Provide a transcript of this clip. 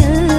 you